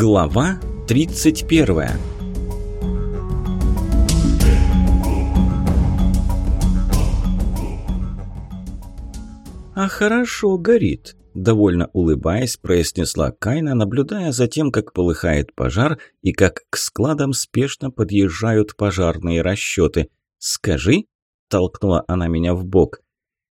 Глава 31 «А хорошо горит», – довольно улыбаясь, произнесла Кайна, наблюдая за тем, как полыхает пожар и как к складам спешно подъезжают пожарные расчеты. «Скажи», – толкнула она меня в бок.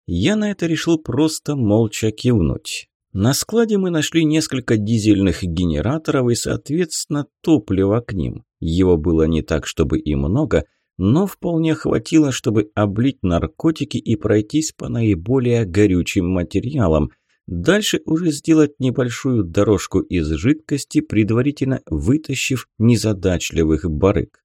Я на это решил просто молча кивнуть. На складе мы нашли несколько дизельных генераторов и, соответственно, топливо к ним. Его было не так, чтобы и много, но вполне хватило, чтобы облить наркотики и пройтись по наиболее горючим материалам. Дальше уже сделать небольшую дорожку из жидкости, предварительно вытащив незадачливых барыг.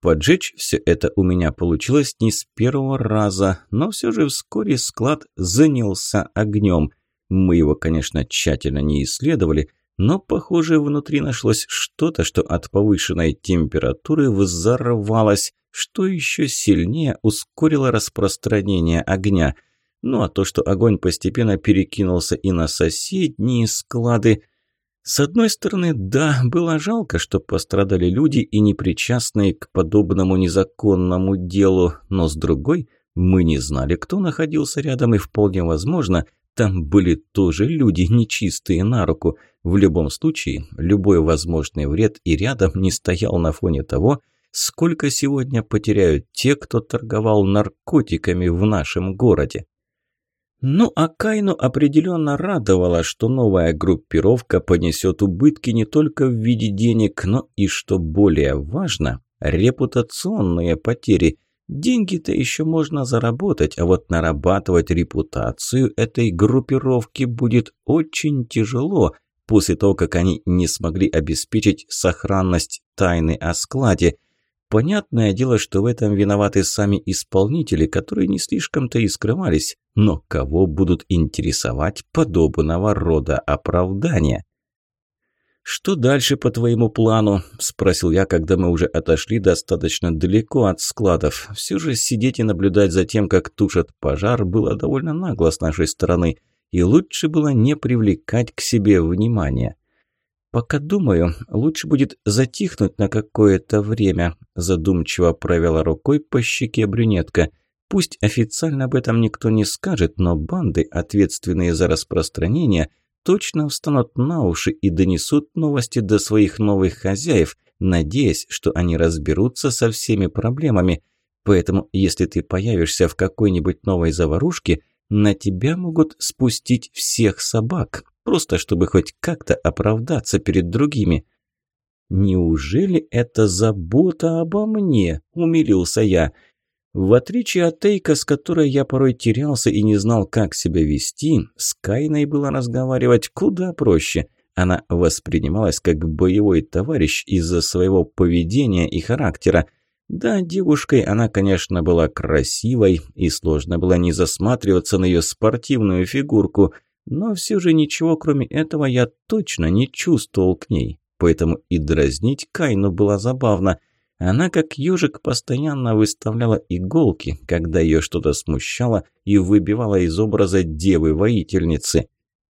Поджечь все это у меня получилось не с первого раза, но все же вскоре склад занялся огнем – мы его, конечно, тщательно не исследовали, но, похоже, внутри нашлось что-то, что от повышенной температуры взорвалось, что еще сильнее ускорило распространение огня. Ну а то, что огонь постепенно перекинулся и на соседние склады... С одной стороны, да, было жалко, что пострадали люди и непричастные к подобному незаконному делу, но с другой, мы не знали, кто находился рядом, и вполне возможно, там были тоже люди нечистые на руку. В любом случае, любой возможный вред и рядом не стоял на фоне того, сколько сегодня потеряют те, кто торговал наркотиками в нашем городе. Ну, а Кайну определенно радовало, что новая группировка понесет убытки не только в виде денег, но и, что более важно, репутационные потери – Деньги-то еще можно заработать, а вот нарабатывать репутацию этой группировки будет очень тяжело после того, как они не смогли обеспечить сохранность тайны о складе. Понятное дело, что в этом виноваты сами исполнители, которые не слишком-то и скрывались, но кого будут интересовать подобного рода оправдания? «Что дальше по твоему плану?» – спросил я, когда мы уже отошли достаточно далеко от складов. Все же сидеть и наблюдать за тем, как тушат пожар, было довольно нагло с нашей стороны, и лучше было не привлекать к себе внимания. «Пока думаю, лучше будет затихнуть на какое-то время», – задумчиво провела рукой по щеке брюнетка. «Пусть официально об этом никто не скажет, но банды, ответственные за распространение – точно встанут на уши и донесут новости до своих новых хозяев, надеясь, что они разберутся со всеми проблемами. Поэтому, если ты появишься в какой-нибудь новой заварушке, на тебя могут спустить всех собак, просто чтобы хоть как-то оправдаться перед другими. «Неужели это забота обо мне?» – умилился я – в отличие от Тейка, с которой я порой терялся и не знал, как себя вести, с Кайной было разговаривать куда проще. Она воспринималась как боевой товарищ из-за своего поведения и характера. Да, девушкой она, конечно, была красивой, и сложно было не засматриваться на ее спортивную фигурку, но все же ничего кроме этого я точно не чувствовал к ней. Поэтому и дразнить Кайну было забавно – она, как ежик, постоянно выставляла иголки, когда ее что-то смущало и выбивала из образа девы-воительницы.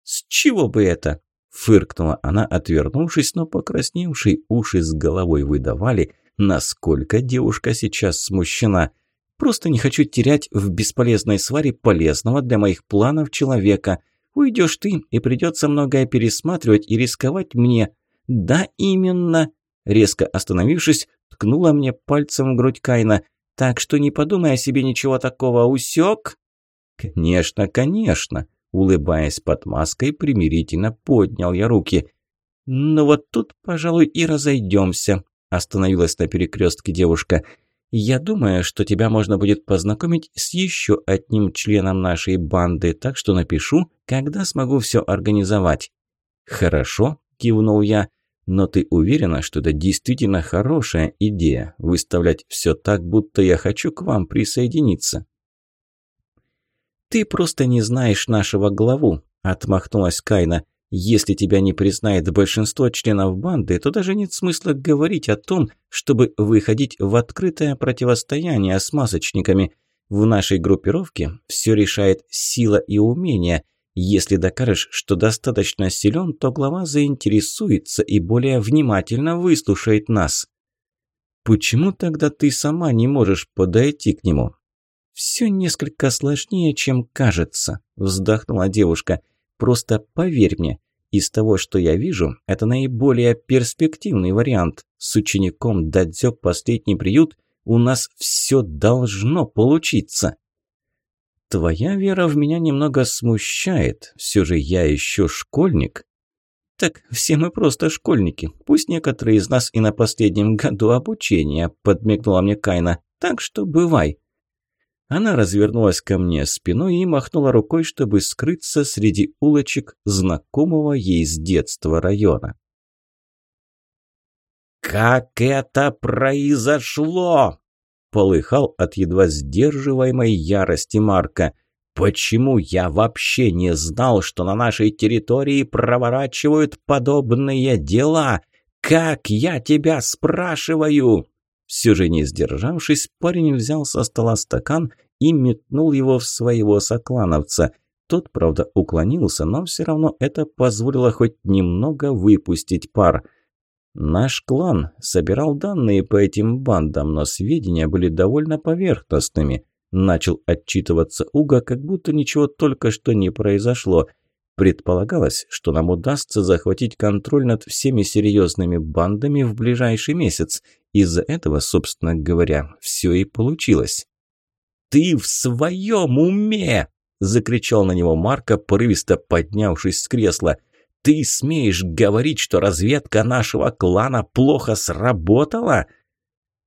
«С чего бы это?» – фыркнула она, отвернувшись, но покрасневшие уши с головой выдавали, насколько девушка сейчас смущена. «Просто не хочу терять в бесполезной сваре полезного для моих планов человека. Уйдешь ты, и придется многое пересматривать и рисковать мне». «Да, именно!» Резко остановившись, ткнула мне пальцем в грудь Кайна. «Так что не подумай о себе ничего такого, усек?» «Конечно, конечно!» Улыбаясь под маской, примирительно поднял я руки. «Ну вот тут, пожалуй, и разойдемся», – остановилась на перекрестке девушка. «Я думаю, что тебя можно будет познакомить с еще одним членом нашей банды, так что напишу, когда смогу все организовать». «Хорошо», – кивнул я. Но ты уверена, что это действительно хорошая идея – выставлять все так, будто я хочу к вам присоединиться?» «Ты просто не знаешь нашего главу», – отмахнулась Кайна. «Если тебя не признает большинство членов банды, то даже нет смысла говорить о том, чтобы выходить в открытое противостояние с масочниками. В нашей группировке все решает сила и умение – Если докажешь, что достаточно силен, то глава заинтересуется и более внимательно выслушает нас. Почему тогда ты сама не можешь подойти к нему? Все несколько сложнее, чем кажется, вздохнула девушка. Просто поверь мне, из того, что я вижу, это наиболее перспективный вариант. С учеником Дадзё последний приют у нас все должно получиться. Твоя вера в меня немного смущает. Все же я еще школьник. Так все мы просто школьники. Пусть некоторые из нас и на последнем году обучения, подмигнула мне Кайна. Так что бывай. Она развернулась ко мне спиной и махнула рукой, чтобы скрыться среди улочек знакомого ей с детства района. «Как это произошло?» Полыхал от едва сдерживаемой ярости Марка. «Почему я вообще не знал, что на нашей территории проворачивают подобные дела? Как я тебя спрашиваю?» Все же не сдержавшись, парень взял со стола стакан и метнул его в своего соклановца. Тот, правда, уклонился, но все равно это позволило хоть немного выпустить пар – Наш клан собирал данные по этим бандам, но сведения были довольно поверхностными. Начал отчитываться Уга, как будто ничего только что не произошло. Предполагалось, что нам удастся захватить контроль над всеми серьезными бандами в ближайший месяц. Из-за этого, собственно говоря, все и получилось. «Ты в своем уме!» – закричал на него Марко, порывисто поднявшись с кресла – ты смеешь говорить, что разведка нашего клана плохо сработала?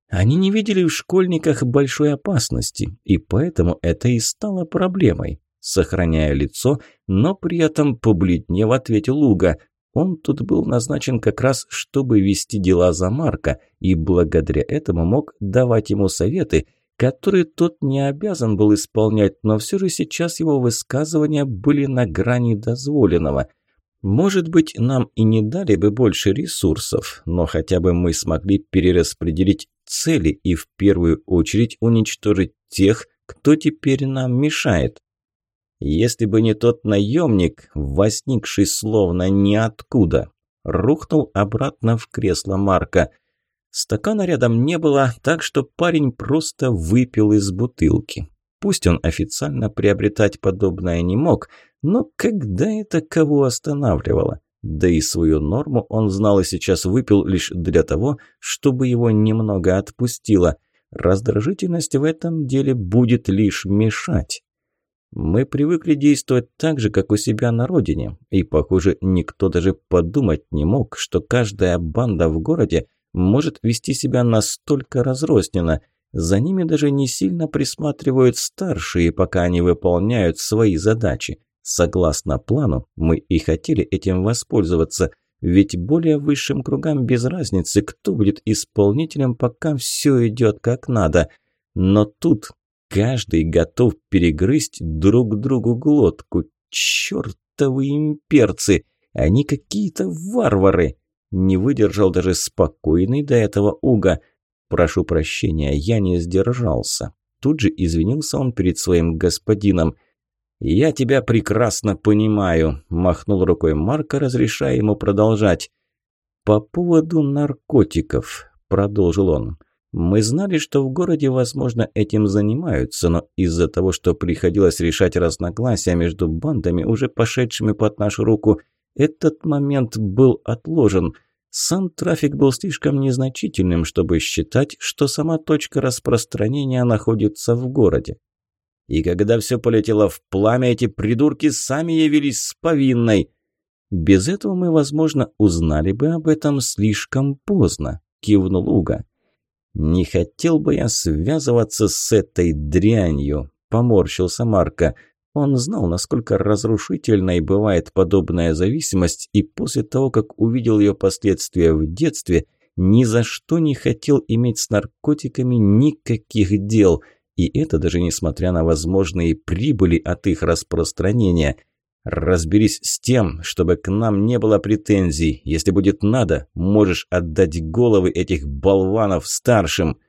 Они не видели в школьниках большой опасности, и поэтому это и стало проблемой. Сохраняя лицо, но при этом побледнев, ответил Луга. Он тут был назначен как раз, чтобы вести дела за Марка, и благодаря этому мог давать ему советы, которые тот не обязан был исполнять, но все же сейчас его высказывания были на грани дозволенного – может быть, нам и не дали бы больше ресурсов, но хотя бы мы смогли перераспределить цели и в первую очередь уничтожить тех, кто теперь нам мешает. Если бы не тот наемник, возникший словно ниоткуда, рухнул обратно в кресло Марка. Стакана рядом не было, так что парень просто выпил из бутылки. Пусть он официально приобретать подобное не мог, но когда это кого останавливало? Да и свою норму он знал и сейчас выпил лишь для того, чтобы его немного отпустило. Раздражительность в этом деле будет лишь мешать. Мы привыкли действовать так же, как у себя на родине, и, похоже, никто даже подумать не мог, что каждая банда в городе может вести себя настолько разрозненно – за ними даже не сильно присматривают старшие, пока они выполняют свои задачи. Согласно плану, мы и хотели этим воспользоваться, ведь более высшим кругам без разницы, кто будет исполнителем, пока все идет как надо. Но тут каждый готов перегрызть друг другу глотку. Чертовы имперцы! Они какие-то варвары! Не выдержал даже спокойный до этого Уга – «Прошу прощения, я не сдержался». Тут же извинился он перед своим господином. «Я тебя прекрасно понимаю», – махнул рукой Марка, разрешая ему продолжать. «По поводу наркотиков», – продолжил он. «Мы знали, что в городе, возможно, этим занимаются, но из-за того, что приходилось решать разногласия между бандами, уже пошедшими под нашу руку, этот момент был отложен». Сам трафик был слишком незначительным, чтобы считать, что сама точка распространения находится в городе. И когда все полетело в пламя, эти придурки сами явились с повинной. Без этого мы, возможно, узнали бы об этом слишком поздно, кивнул Уга. Не хотел бы я связываться с этой дрянью, поморщился Марко. Он знал, насколько разрушительной бывает подобная зависимость, и после того, как увидел ее последствия в детстве, ни за что не хотел иметь с наркотиками никаких дел, и это даже несмотря на возможные прибыли от их распространения. Разберись с тем, чтобы к нам не было претензий. Если будет надо, можешь отдать головы этих болванов старшим.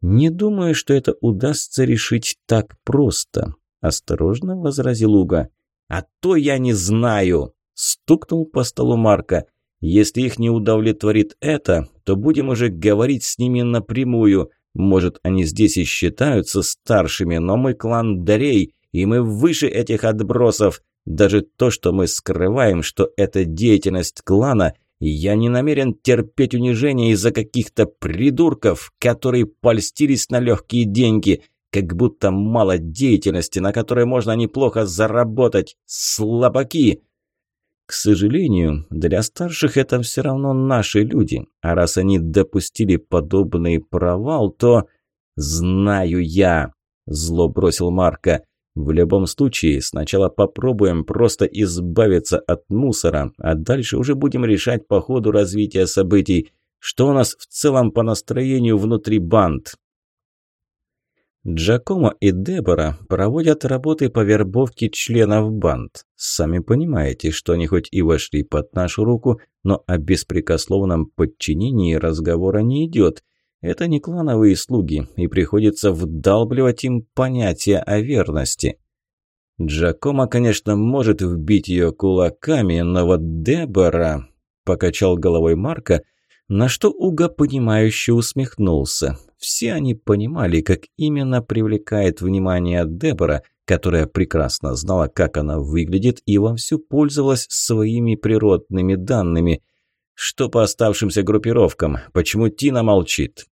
Не думаю, что это удастся решить так просто. Осторожно возразил Уга. а то я не знаю!» Стукнул по столу Марка. «Если их не удовлетворит это, то будем уже говорить с ними напрямую. Может, они здесь и считаются старшими, но мы клан Дарей, и мы выше этих отбросов. Даже то, что мы скрываем, что это деятельность клана, я не намерен терпеть унижение из-за каких-то придурков, которые польстились на легкие деньги, как будто мало деятельности, на которой можно неплохо заработать. Слабаки! К сожалению, для старших это все равно наши люди, а раз они допустили подобный провал, то... «Знаю я!» – зло бросил Марка. В любом случае, сначала попробуем просто избавиться от мусора, а дальше уже будем решать по ходу развития событий, что у нас в целом по настроению внутри банд. Джакомо и Дебора проводят работы по вербовке членов банд. Сами понимаете, что они хоть и вошли под нашу руку, но о беспрекословном подчинении разговора не идет – это не клановые слуги, и приходится вдалбливать им понятие о верности. Джакома, конечно, может вбить ее кулаками, но вот Дебора... Покачал головой Марка, на что Уга понимающе усмехнулся. Все они понимали, как именно привлекает внимание Дебора, которая прекрасно знала, как она выглядит и вовсю пользовалась своими природными данными. Что по оставшимся группировкам? Почему Тина молчит?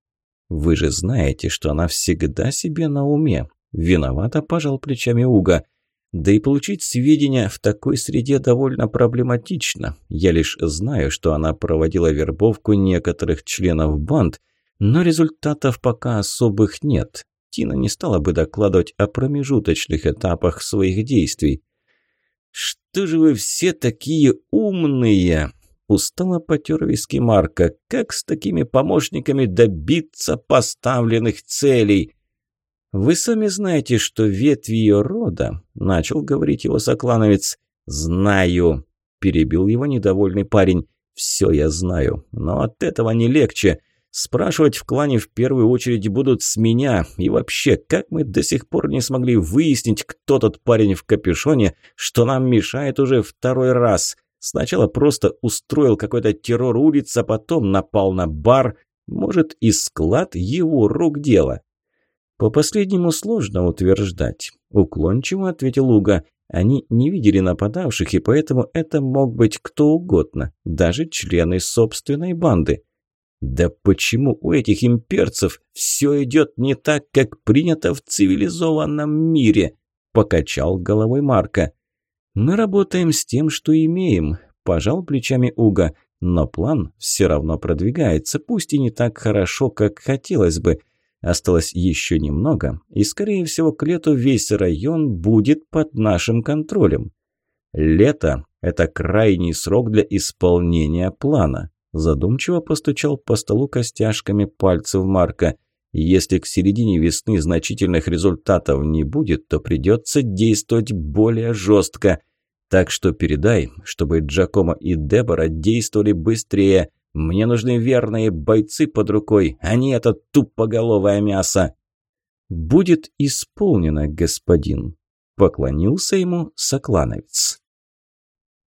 Вы же знаете, что она всегда себе на уме. Виновато пожал плечами Уга. Да и получить сведения в такой среде довольно проблематично. Я лишь знаю, что она проводила вербовку некоторых членов банд, но результатов пока особых нет. Тина не стала бы докладывать о промежуточных этапах своих действий. «Что же вы все такие умные?» Устало потер виски Марка. Как с такими помощниками добиться поставленных целей? «Вы сами знаете, что ветви ее рода», – начал говорить его соклановец. «Знаю», – перебил его недовольный парень. «Все я знаю, но от этого не легче. Спрашивать в клане в первую очередь будут с меня. И вообще, как мы до сих пор не смогли выяснить, кто тот парень в капюшоне, что нам мешает уже второй раз? Сначала просто устроил какой-то террор улиц, а потом напал на бар. Может, и склад его рук дело. По последнему сложно утверждать. Уклончиво ответил Уга. Они не видели нападавших, и поэтому это мог быть кто угодно, даже члены собственной банды. Да почему у этих имперцев все идет не так, как принято в цивилизованном мире? Покачал головой Марка. «Мы работаем с тем, что имеем», – пожал плечами Уга. «Но план все равно продвигается, пусть и не так хорошо, как хотелось бы. Осталось еще немного, и, скорее всего, к лету весь район будет под нашим контролем. Лето – это крайний срок для исполнения плана», – задумчиво постучал по столу костяшками пальцев Марка – если к середине весны значительных результатов не будет, то придется действовать более жестко. Так что передай, чтобы Джакомо и Дебора действовали быстрее. Мне нужны верные бойцы под рукой, а не это тупоголовое мясо. «Будет исполнено, господин», – поклонился ему соклановец.